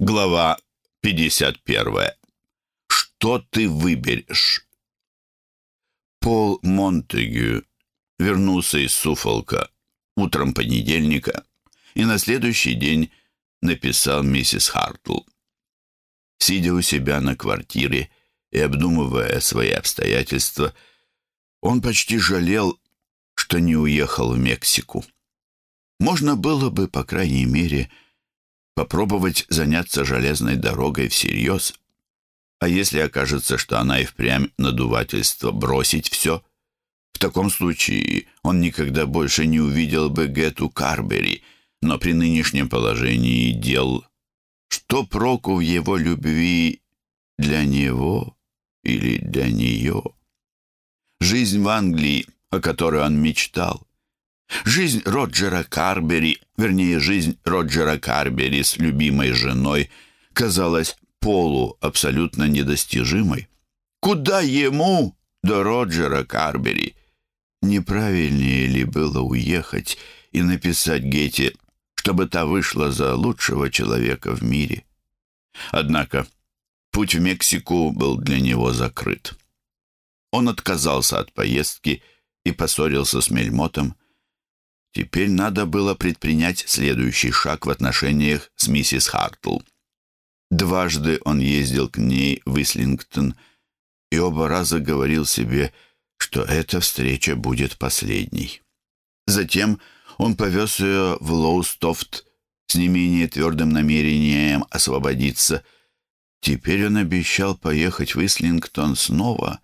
Глава 51. Что ты выберешь? Пол Монтегю вернулся из Суфолка утром понедельника и на следующий день написал миссис Хартл. Сидя у себя на квартире и обдумывая свои обстоятельства, он почти жалел, что не уехал в Мексику. Можно было бы, по крайней мере, попробовать заняться железной дорогой всерьез. А если окажется, что она и впрямь надувательство, бросить все? В таком случае он никогда больше не увидел бы Гету Карбери, но при нынешнем положении дел, что проку в его любви для него или для нее? Жизнь в Англии, о которой он мечтал, Жизнь Роджера Карбери, вернее, жизнь Роджера Карбери с любимой женой, казалась Полу абсолютно недостижимой. Куда ему до Роджера Карбери? Неправильнее ли было уехать и написать Гете, чтобы та вышла за лучшего человека в мире? Однако путь в Мексику был для него закрыт. Он отказался от поездки и поссорился с Мельмотом, Теперь надо было предпринять следующий шаг в отношениях с миссис Хартл. Дважды он ездил к ней в Ислингтон и оба раза говорил себе, что эта встреча будет последней. Затем он повез ее в Лоустофт с не менее твердым намерением освободиться. Теперь он обещал поехать в Ислингтон снова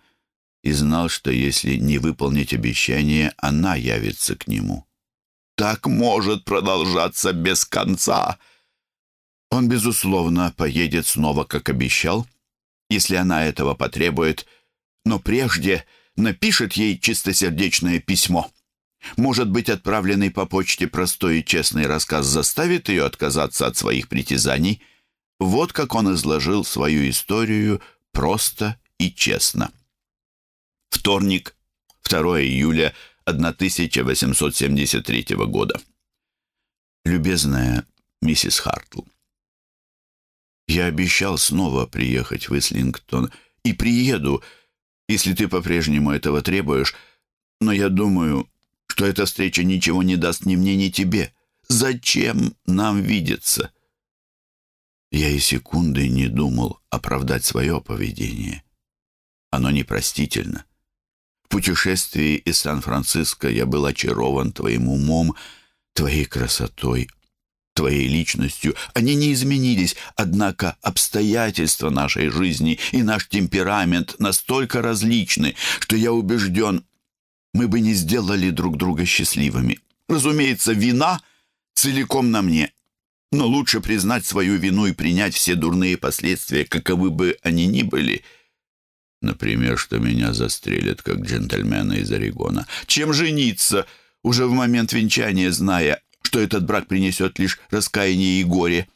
и знал, что если не выполнить обещание, она явится к нему так может продолжаться без конца. Он, безусловно, поедет снова, как обещал, если она этого потребует, но прежде напишет ей чистосердечное письмо. Может быть, отправленный по почте простой и честный рассказ заставит ее отказаться от своих притязаний. Вот как он изложил свою историю просто и честно. Вторник, 2 июля 1873 года. Любезная миссис Хартл, я обещал снова приехать в Ислингтон и приеду, если ты по-прежнему этого требуешь, но я думаю, что эта встреча ничего не даст ни мне, ни тебе. Зачем нам видеться? Я и секунды не думал оправдать свое поведение. Оно непростительно. В путешествии из Сан-Франциско я был очарован твоим умом, твоей красотой, твоей личностью. Они не изменились, однако обстоятельства нашей жизни и наш темперамент настолько различны, что я убежден, мы бы не сделали друг друга счастливыми. Разумеется, вина целиком на мне. Но лучше признать свою вину и принять все дурные последствия, каковы бы они ни были — Например, что меня застрелят, как джентльмена из Орегона. Чем жениться, уже в момент венчания, зная, что этот брак принесет лишь раскаяние и горе?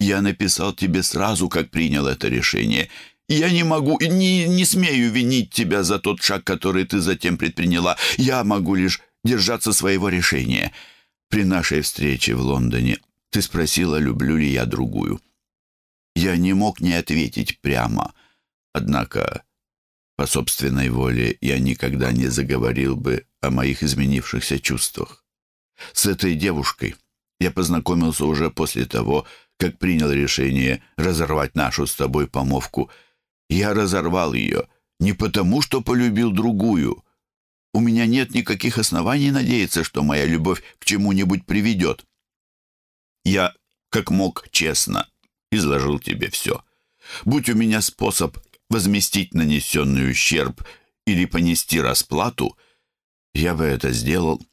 Я написал тебе сразу, как принял это решение. Я не могу и не, не смею винить тебя за тот шаг, который ты затем предприняла. Я могу лишь держаться своего решения. При нашей встрече в Лондоне ты спросила, люблю ли я другую. Я не мог не ответить прямо. Однако по собственной воле я никогда не заговорил бы о моих изменившихся чувствах. С этой девушкой я познакомился уже после того, как принял решение разорвать нашу с тобой помовку. Я разорвал ее не потому, что полюбил другую. У меня нет никаких оснований надеяться, что моя любовь к чему-нибудь приведет. Я, как мог, честно изложил тебе все. Будь у меня способ возместить нанесенный ущерб или понести расплату, я бы это сделал.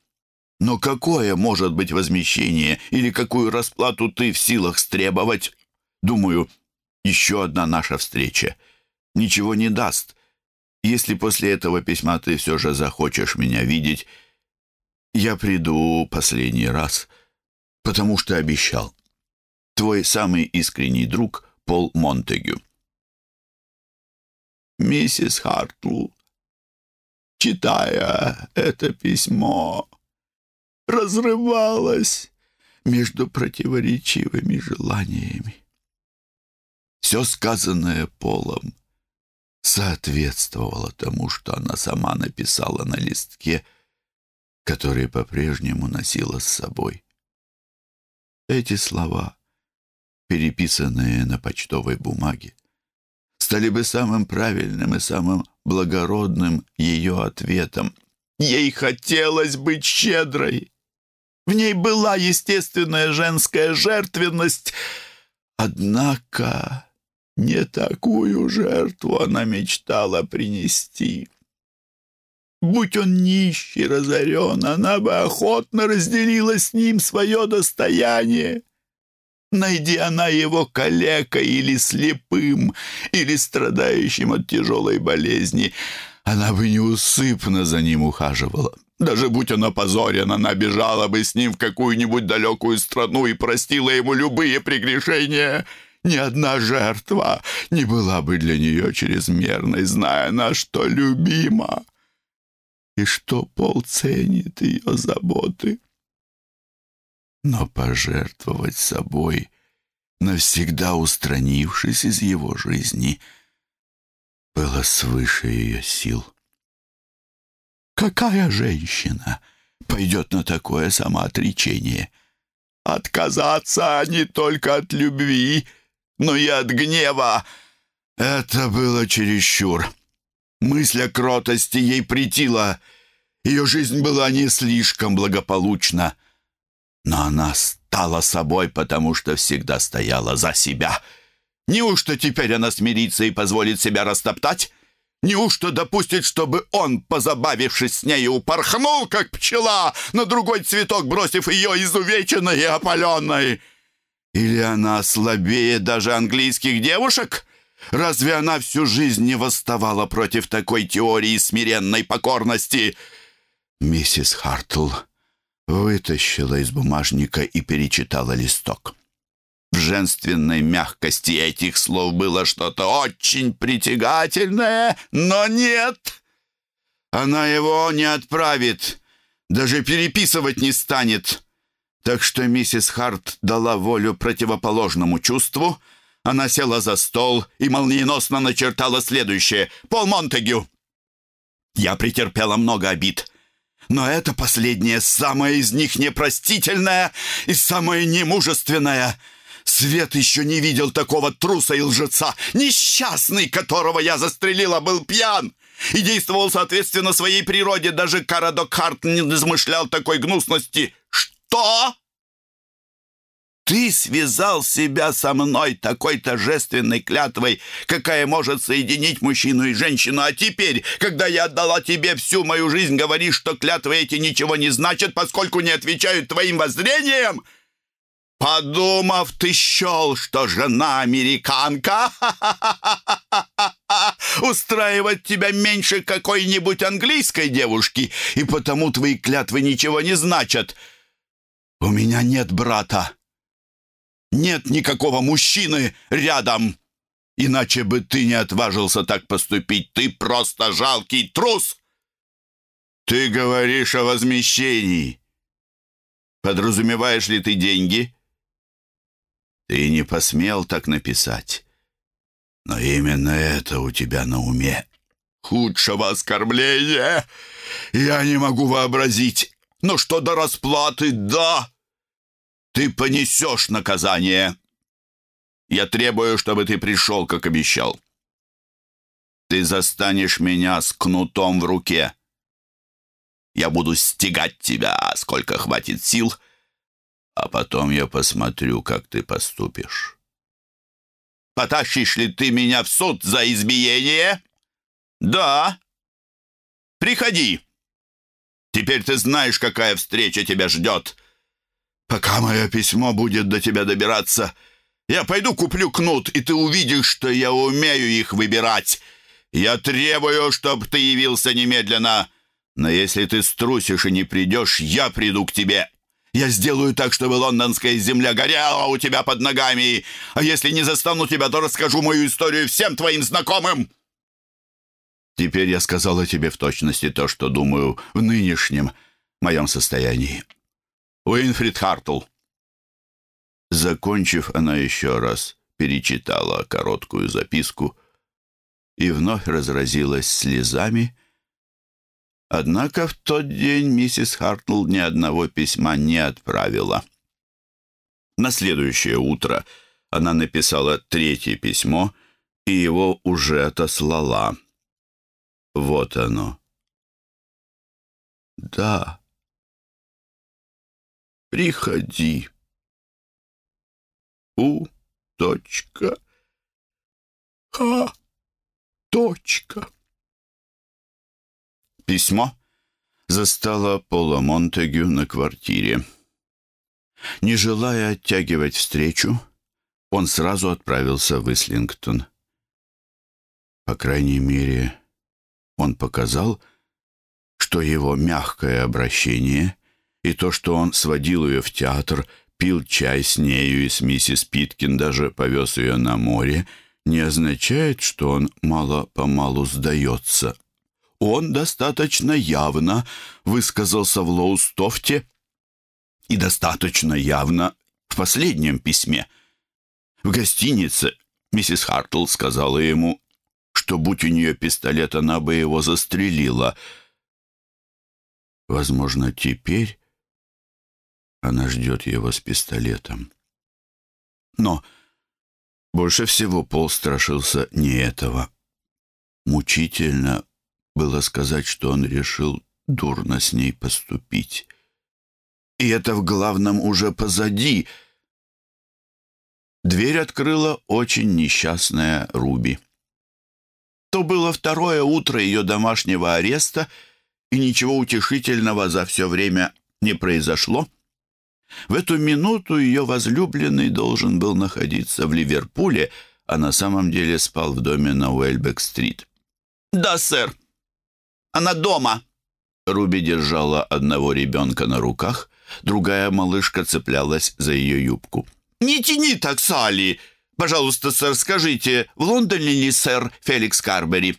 Но какое может быть возмещение или какую расплату ты в силах стребовать? Думаю, еще одна наша встреча ничего не даст. Если после этого письма ты все же захочешь меня видеть, я приду последний раз, потому что обещал. Твой самый искренний друг Пол Монтегю миссис Хартл, читая это письмо, разрывалась между противоречивыми желаниями. все сказанное Полом соответствовало тому, что она сама написала на листке, который по-прежнему носила с собой. Эти слова, переписанные на почтовой бумаге, стали бы самым правильным и самым благородным ее ответом. Ей хотелось быть щедрой. В ней была естественная женская жертвенность. Однако не такую жертву она мечтала принести. Будь он нищий, разорен, она бы охотно разделила с ним свое достояние. Найди она его калекой или слепым, или страдающим от тяжелой болезни, она бы неусыпно за ним ухаживала. Даже будь он опозорен, она бежала бы с ним в какую-нибудь далекую страну и простила ему любые прегрешения. Ни одна жертва не была бы для нее чрезмерной, зная она, что любима и что Пол ценит ее заботы. Но пожертвовать собой, навсегда устранившись из его жизни, было свыше ее сил. Какая женщина пойдет на такое самоотречение? Отказаться не только от любви, но и от гнева. Это было чересчур. Мысль о кротости ей притила. Ее жизнь была не слишком благополучна. Но она стала собой, потому что всегда стояла за себя. Неужто теперь она смирится и позволит себя растоптать? Неужто допустит, чтобы он, позабавившись с нею, упорхнул, как пчела, на другой цветок, бросив ее изувеченной и опаленной? Или она слабее даже английских девушек? Разве она всю жизнь не восставала против такой теории смиренной покорности? Миссис Хартл вытащила из бумажника и перечитала листок. В женственной мягкости этих слов было что-то очень притягательное, но нет. Она его не отправит, даже переписывать не станет. Так что миссис Харт дала волю противоположному чувству. Она села за стол и молниеносно начертала следующее. «Пол Монтегю!» Я претерпела много обид. Но это последнее, самое из них непростительное и самое немужественное — Свет еще не видел такого труса и лжеца. Несчастный, которого я застрелила, был пьян и действовал соответственно своей природе. Даже Карадок Харт не измышлял такой гнусности. Что? Ты связал себя со мной такой торжественной клятвой, какая может соединить мужчину и женщину, а теперь, когда я отдала тебе всю мою жизнь, говоришь, что клятвы эти ничего не значат, поскольку не отвечают твоим воззрениям? Подумав, ты счел, что жена американка устраивает тебя меньше какой-нибудь английской девушки, и потому твои клятвы ничего не значат. У меня нет брата. Нет никакого мужчины рядом. Иначе бы ты не отважился так поступить. Ты просто жалкий трус. Ты говоришь о возмещении. Подразумеваешь ли ты деньги?» Ты не посмел так написать. Но именно это у тебя на уме. Худшего оскорбления я не могу вообразить. Но что до расплаты, да, ты понесешь наказание. Я требую, чтобы ты пришел, как обещал. Ты застанешь меня с кнутом в руке. Я буду стегать тебя, сколько хватит сил — а потом я посмотрю, как ты поступишь. Потащишь ли ты меня в суд за избиение? Да. Приходи. Теперь ты знаешь, какая встреча тебя ждет. Пока мое письмо будет до тебя добираться, я пойду куплю кнут, и ты увидишь, что я умею их выбирать. Я требую, чтобы ты явился немедленно. Но если ты струсишь и не придешь, я приду к тебе. Я сделаю так, чтобы лондонская земля горела у тебя под ногами. А если не застану тебя, то расскажу мою историю всем твоим знакомым. Теперь я сказала тебе в точности то, что думаю в нынешнем моем состоянии. Уинфрид Хартл. Закончив, она еще раз перечитала короткую записку и вновь разразилась слезами. Однако в тот день миссис Хартл ни одного письма не отправила. На следующее утро она написала третье письмо и его уже отослала. Вот оно. Да. Приходи. У. Точка. Х. Точка. Письмо застало Пола Монтегю на квартире. Не желая оттягивать встречу, он сразу отправился в Ислингтон. По крайней мере, он показал, что его мягкое обращение и то, что он сводил ее в театр, пил чай с нею и с миссис Питкин, даже повез ее на море, не означает, что он мало-помалу сдается. Он достаточно явно высказался в Лоустофте и достаточно явно в последнем письме. В гостинице миссис Хартл сказала ему, что, будь у нее пистолет, она бы его застрелила. Возможно, теперь она ждет его с пистолетом. Но больше всего Пол страшился не этого. Мучительно было сказать, что он решил дурно с ней поступить. И это в главном уже позади. Дверь открыла очень несчастная Руби. То было второе утро ее домашнего ареста, и ничего утешительного за все время не произошло. В эту минуту ее возлюбленный должен был находиться в Ливерпуле, а на самом деле спал в доме на Уэльбек-стрит. «Да, сэр. Она дома». Руби держала одного ребенка на руках, другая малышка цеплялась за ее юбку. «Не тяни так, Салли! Пожалуйста, сэр, скажите, в Лондоне ли сэр Феликс Карбери?»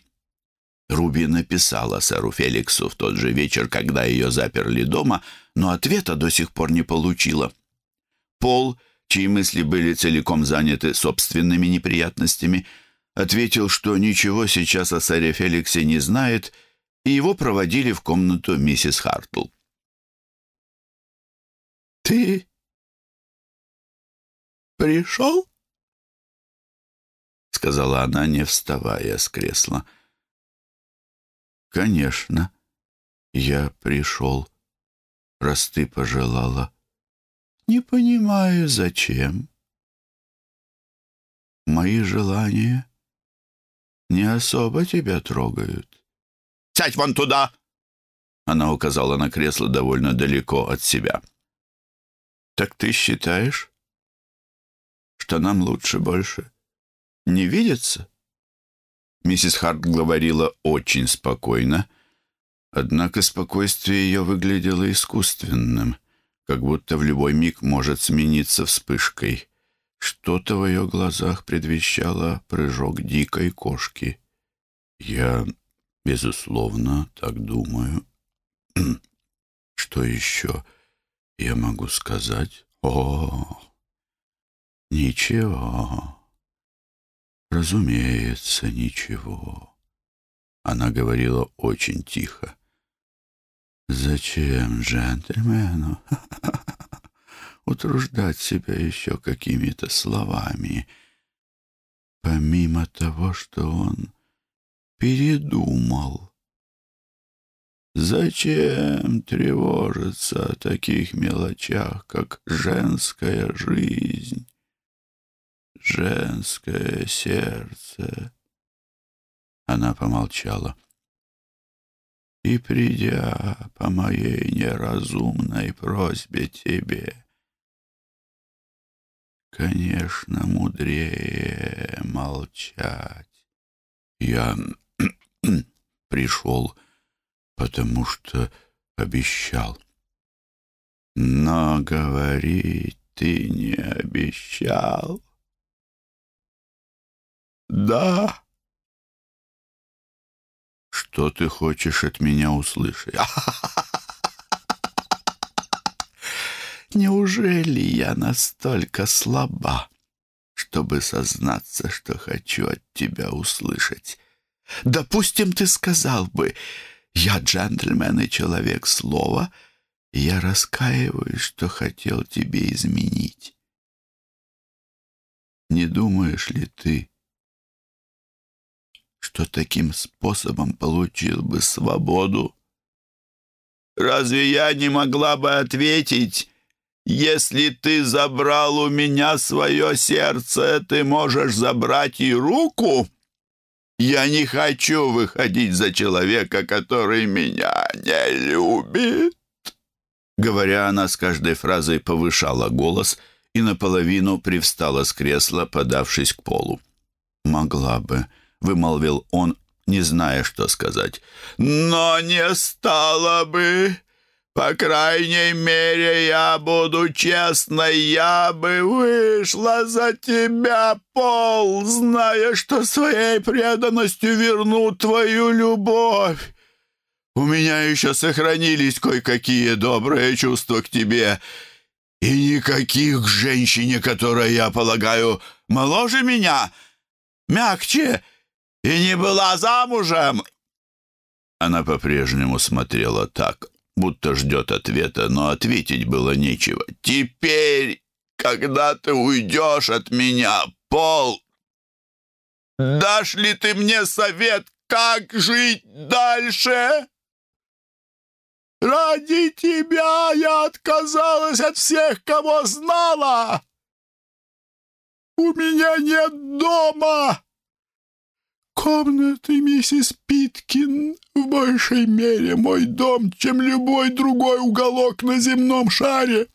Руби написала сэру Феликсу в тот же вечер, когда ее заперли дома, но ответа до сих пор не получила. Пол, чьи мысли были целиком заняты собственными неприятностями, ответил, что ничего сейчас о сэре Феликсе не знает, и его проводили в комнату миссис Хартл. «Ты пришел?» — сказала она, не вставая с кресла. — «Конечно, я пришел, раз ты пожелала. Не понимаю, зачем. Мои желания не особо тебя трогают». «Сядь вон туда!» Она указала на кресло довольно далеко от себя. «Так ты считаешь, что нам лучше больше не видеться?» Миссис Харт говорила очень спокойно, однако спокойствие ее выглядело искусственным, как будто в любой миг может смениться вспышкой. Что-то в ее глазах предвещало прыжок дикой кошки. «Я, безусловно, так думаю. Что еще я могу сказать? О, ничего». «Разумеется, ничего». Она говорила очень тихо. «Зачем джентльмену утруждать себя еще какими-то словами, помимо того, что он передумал?» Зачем тревожиться о таких мелочах, как женская жизнь? Женское сердце. Она помолчала. И, придя по моей неразумной просьбе тебе, конечно, мудрее молчать. Я пришел, потому что обещал. Но говорить ты не обещал. «Да». «Что ты хочешь от меня услышать?» «Неужели я настолько слаба, чтобы сознаться, что хочу от тебя услышать. Допустим, ты сказал бы, я джентльмен и человек слова, и я раскаиваюсь, что хотел тебе изменить. Не думаешь ли ты, что таким способом получил бы свободу? Разве я не могла бы ответить, если ты забрал у меня свое сердце, ты можешь забрать и руку? Я не хочу выходить за человека, который меня не любит. Говоря, она с каждой фразой повышала голос и наполовину привстала с кресла, подавшись к полу. «Могла бы», — вымолвил он, не зная, что сказать. «Но не стала бы. По крайней мере, я буду честной. Я бы вышла за тебя, Пол, зная, что своей преданностью верну твою любовь. У меня еще сохранились кое-какие добрые чувства к тебе». И никаких к женщине, которая, я полагаю, моложе меня, мягче и не была замужем!» Она по-прежнему смотрела так, будто ждет ответа, но ответить было нечего. «Теперь, когда ты уйдешь от меня, Пол, дашь ли ты мне совет, как жить дальше?» «Ради тебя я отказалась от всех, кого знала! У меня нет дома!» Комнаты миссис Питкин в большей мере мой дом, чем любой другой уголок на земном шаре.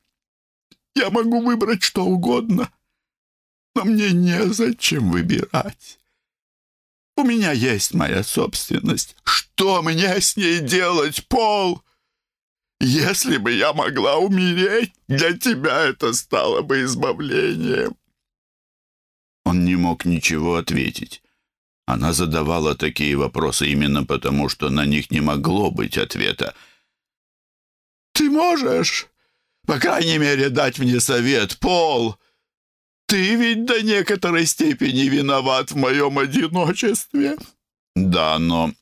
Я могу выбрать что угодно, но мне незачем выбирать. У меня есть моя собственность. Что мне с ней делать, Пол? Если бы я могла умереть, для тебя это стало бы избавлением. Он не мог ничего ответить. Она задавала такие вопросы именно потому, что на них не могло быть ответа. «Ты можешь, по крайней мере, дать мне совет, Пол? Ты ведь до некоторой степени виноват в моем одиночестве». «Да, но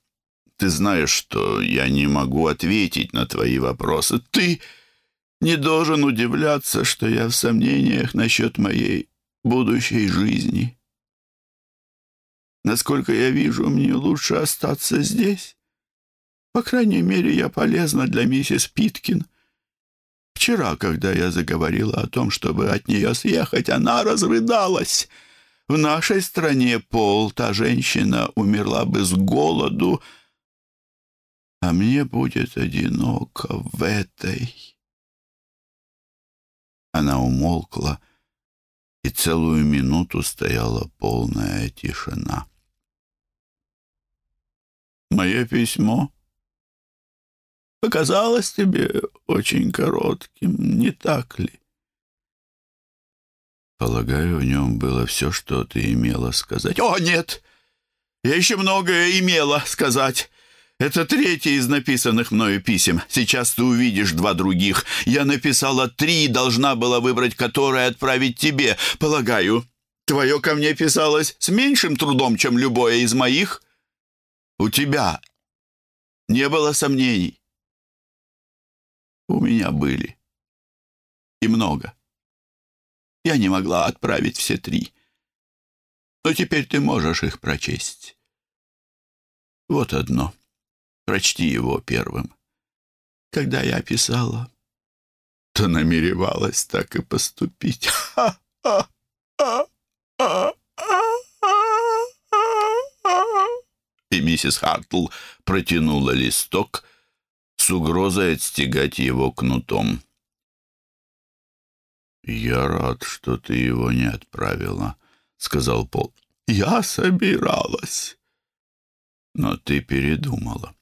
ты знаешь, что я не могу ответить на твои вопросы. Ты не должен удивляться, что я в сомнениях насчет моей будущей жизни». Насколько я вижу, мне лучше остаться здесь. По крайней мере, я полезна для миссис Питкин. Вчера, когда я заговорила о том, чтобы от нее съехать, она разрыдалась. В нашей стране, Пол, та женщина умерла бы с голоду, а мне будет одиноко в этой. Она умолкла, и целую минуту стояла полная тишина. Мое письмо показалось тебе очень коротким, не так ли? Полагаю, в нем было все, что ты имела сказать. О, нет! Я еще многое имела сказать. Это третье из написанных мною писем. Сейчас ты увидишь два других. Я написала три должна была выбрать, которое отправить тебе. Полагаю, твое ко мне писалось с меньшим трудом, чем любое из моих. У тебя не было сомнений. У меня были. И много. Я не могла отправить все три. Но теперь ты можешь их прочесть. Вот одно. Прочти его первым. Когда я писала, то намеревалась так и поступить. Ха-ха-ха-ха! И миссис Хартл протянула листок с угрозой отстегать его кнутом. «Я рад, что ты его не отправила», — сказал Пол. «Я собиралась, но ты передумала».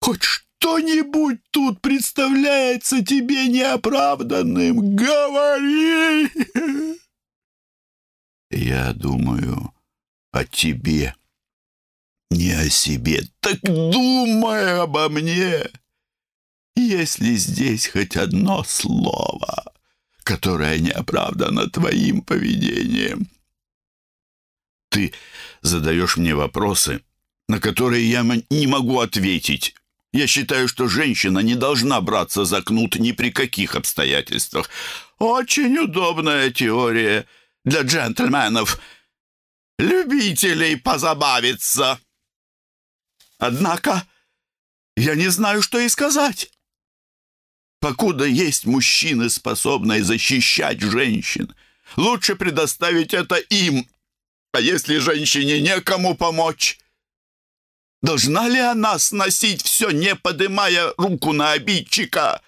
«Хоть что-нибудь тут представляется тебе неоправданным? Говори!» «Я думаю...» о тебе, не о себе. Так думай обо мне. Если здесь хоть одно слово, которая не оправдана твоим поведением. Ты задаешь мне вопросы, на которые я не могу ответить. Я считаю, что женщина не должна браться за кнут ни при каких обстоятельствах. Очень удобная теория для джентльменов, любителей позабавиться. Однако я не знаю, что и сказать. Покуда есть мужчины, способные защищать женщин, лучше предоставить это им. А если женщине некому помочь, должна ли она сносить все, не поднимая руку на обидчика?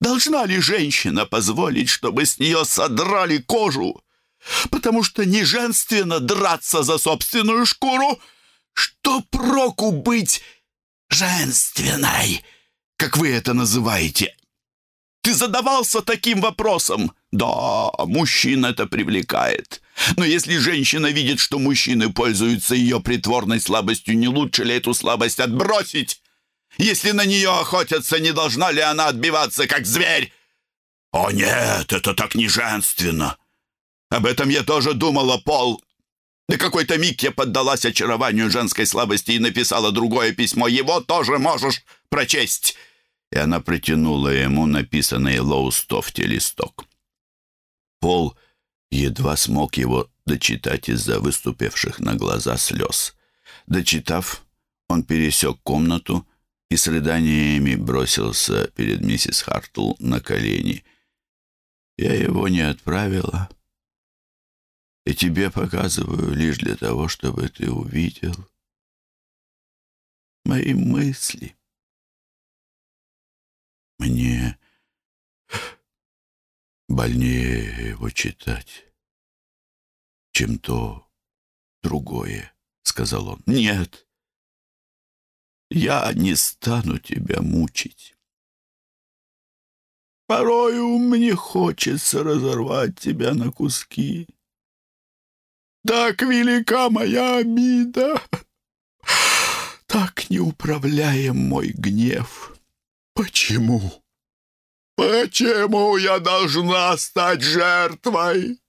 Должна ли женщина позволить, чтобы с нее содрали кожу? Потому что не женственно драться за собственную шкуру. Что проку быть женственной?» как вы это называете. Ты задавался таким вопросом? Да, мужчин это привлекает. Но если женщина видит, что мужчины пользуются ее притворной слабостью, не лучше ли эту слабость отбросить? Если на нее охотятся, не должна ли она отбиваться, как зверь? О нет, это так не женственно. Об этом я тоже думала, Пол. На какой-то миг я поддалась очарованию женской слабости и написала другое письмо. Его тоже можешь прочесть и она протянула ему написанный Лоустофте листок. Пол едва смог его дочитать из-за выступивших на глаза слез. Дочитав, он пересек комнату и с рыданиями бросился перед миссис Хартл на колени. «Я его не отправила, и тебе показываю лишь для того, чтобы ты увидел мои мысли». Мне больнее его читать, чем то другое, — сказал он. Нет, я не стану тебя мучить. Порою мне хочется разорвать тебя на куски. Так велика моя обида, так неуправляем мой гнев. Почему? Почему я должна стать жертвой?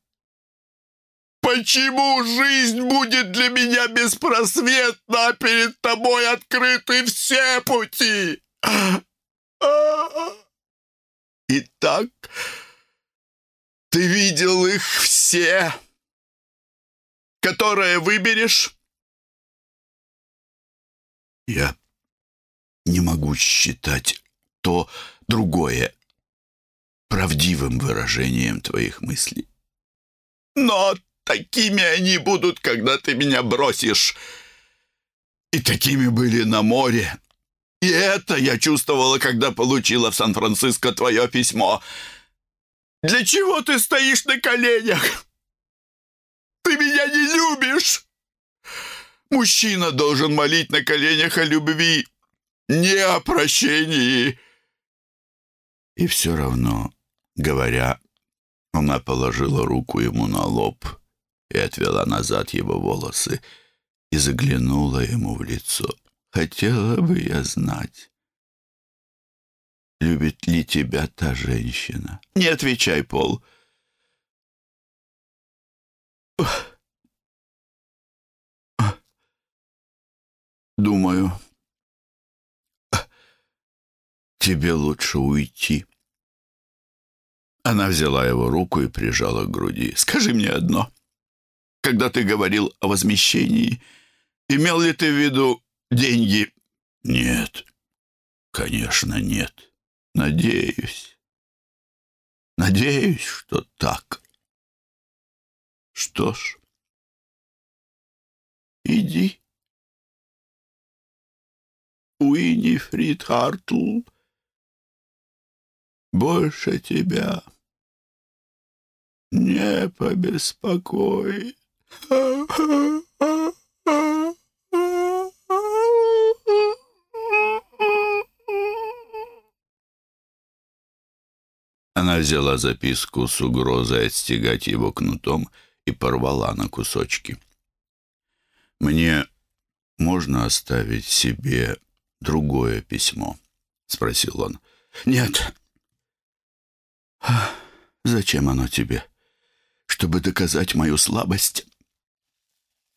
Почему жизнь будет для меня беспросветна, а перед тобой открыты все пути? Итак, ты видел их все, которые выберешь? Я не могу считать то другое правдивым выражением твоих мыслей. Но такими они будут, когда ты меня бросишь. И такими были на море. И это я чувствовала, когда получила в Сан-Франциско твое письмо. Для чего ты стоишь на коленях? Меня не любишь. Мужчина должен молить на коленях о любви, не о прощении. И все равно, говоря, она положила руку ему на лоб и отвела назад его волосы и заглянула ему в лицо. «Хотела бы я знать, любит ли тебя та женщина?» «Не отвечай, Пол». «Думаю, тебе лучше уйти». Она взяла его руку и прижала к груди. «Скажи мне одно. Когда ты говорил о возмещении, имел ли ты в виду деньги?» «Нет, конечно, нет. Надеюсь. Надеюсь, что так. Что ж, иди. Уинифрид Хартл больше тебя не побеспокой. Она взяла записку с угрозой отстегать его кнутом и порвала на кусочки. «Мне можно оставить себе другое письмо?» — спросил он. «Нет, Зачем оно тебе? Чтобы доказать мою слабость?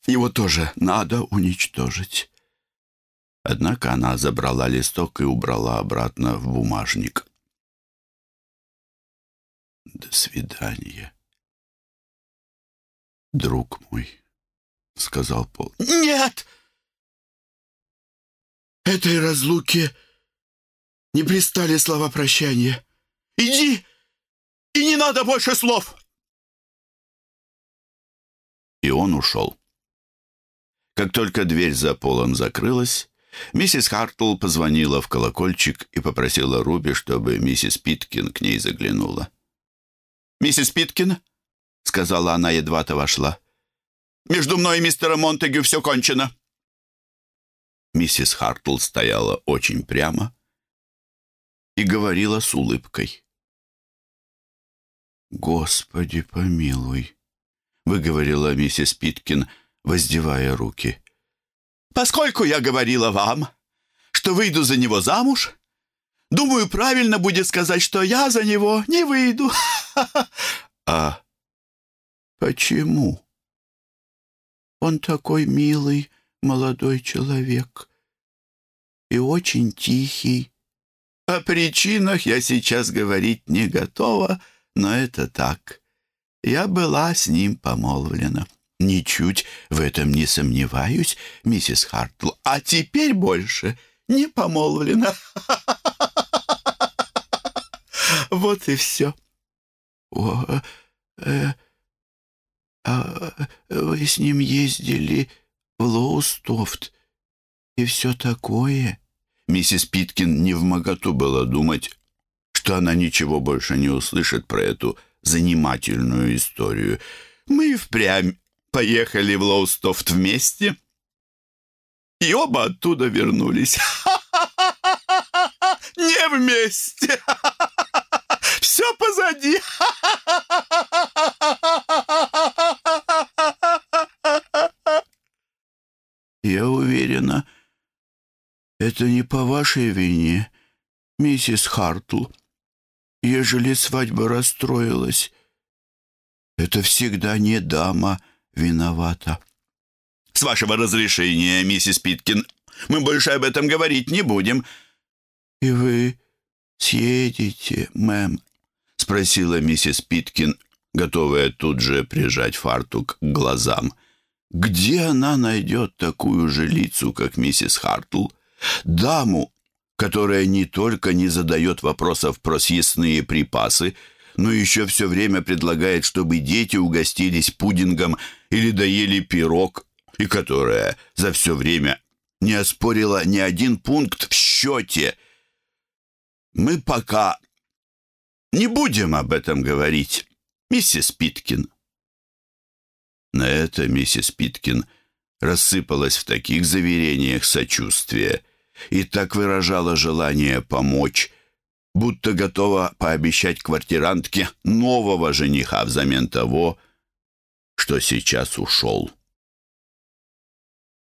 Его тоже надо уничтожить. Однако она забрала листок и убрала обратно в бумажник. До свидания, друг мой, сказал Пол. Нет! Этой разлуке не пристали слова прощания. Иди, и не надо больше слов. И он ушел. Как только дверь за полом закрылась, миссис Хартл позвонила в колокольчик и попросила Руби, чтобы миссис Питкин к ней заглянула. «Миссис Питкин?» — сказала она, едва-то вошла. «Между мной и мистером Монтегю все кончено». Миссис Хартл стояла очень прямо и говорила с улыбкой. «Господи, помилуй», — выговорила миссис Питкин, — воздевая руки. «Поскольку я говорила вам, что выйду за него замуж, думаю, правильно будет сказать, что я за него не выйду». «А почему?» «Он такой милый молодой человек и очень тихий. О причинах я сейчас говорить не готова, но это так. Я была с ним помолвлена». «Ничуть в этом не сомневаюсь, миссис Хартл. А теперь больше не помолвлена». Вот и все. О, э, а вы с ним ездили в Лоустофт и все такое? Миссис Питкин не в моготу было думать, что она ничего больше не услышит про эту занимательную историю. Мы впрямь поехали в Лоустофт вместе, и оба оттуда вернулись. Не вместе. Все позади. Я уверена, это не по вашей вине, миссис Хартл. Ежели свадьба расстроилась, это всегда не дама — виновата. «С вашего разрешения, миссис Питкин, мы больше об этом говорить не будем». «И вы съедете, мэм?» — спросила миссис Питкин, готовая тут же прижать фартук к глазам. «Где она найдет такую же лицу, как миссис Хартл? Даму, которая не только не задает вопросов про съестные припасы, но еще все время предлагает, чтобы дети угостились пудингом или доели пирог, и которая за все время не оспорила ни один пункт в счете. Мы пока не будем об этом говорить, миссис Питкин. На это миссис Питкин рассыпалась в таких заверениях сочувствия и так выражала желание помочь, будто готова пообещать квартирантке нового жениха взамен того, что сейчас ушел.